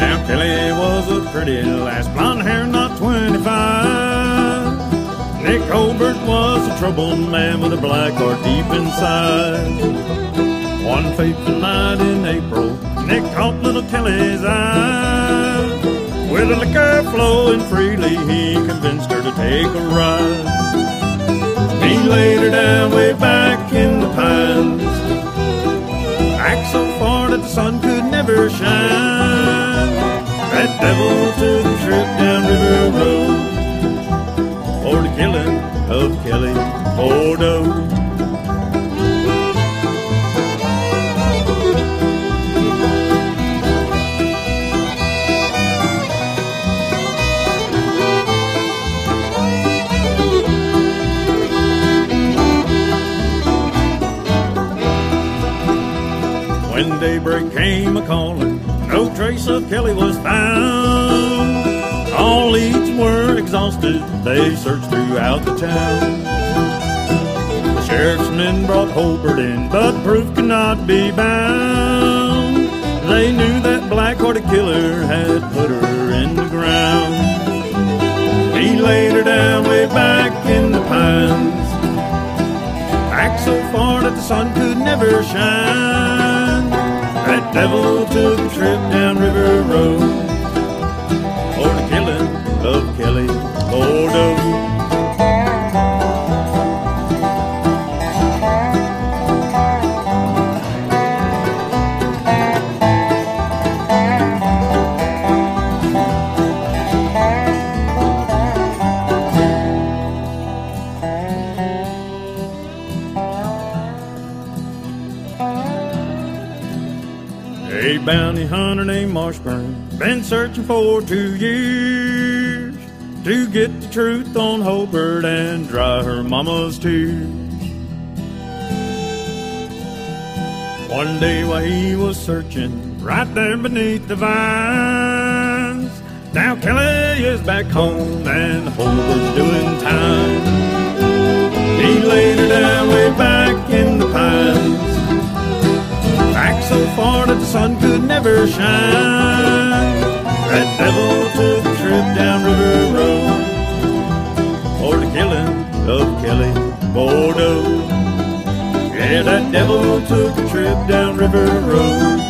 Now Kelly was a pretty lass, blonde hair, not 25. Nick Holbert was a troubled man with a black heart deep inside. One fateful night in April, Nick caught little Kelly's eye. With a liquor flowing freely, he convinced her to take a ride. He laid her down never shine. That devil took a trip down River Road for the killing When daybreak came a calling, no trace of Kelly was found. All leads were exhausted, they searched throughout the town. The sheriff's men brought Holbert in, but proof could not be bound. They knew that black-hearted killer had put her in the ground. He laid her down way back in the pines, back so far that the sun could never shine. Devil took a trip down River Road A bounty hunter named Marshburn been searching for two years to get the truth on Holbert and dry her mama's tears. One day while he was searching right there beneath the vines, now Kelly is back home and Holbert's doing time. He laid her down way could shine. That devil took a trip down River Road for the killing of Kelly Bordeaux. Yeah, that devil took a trip down River Road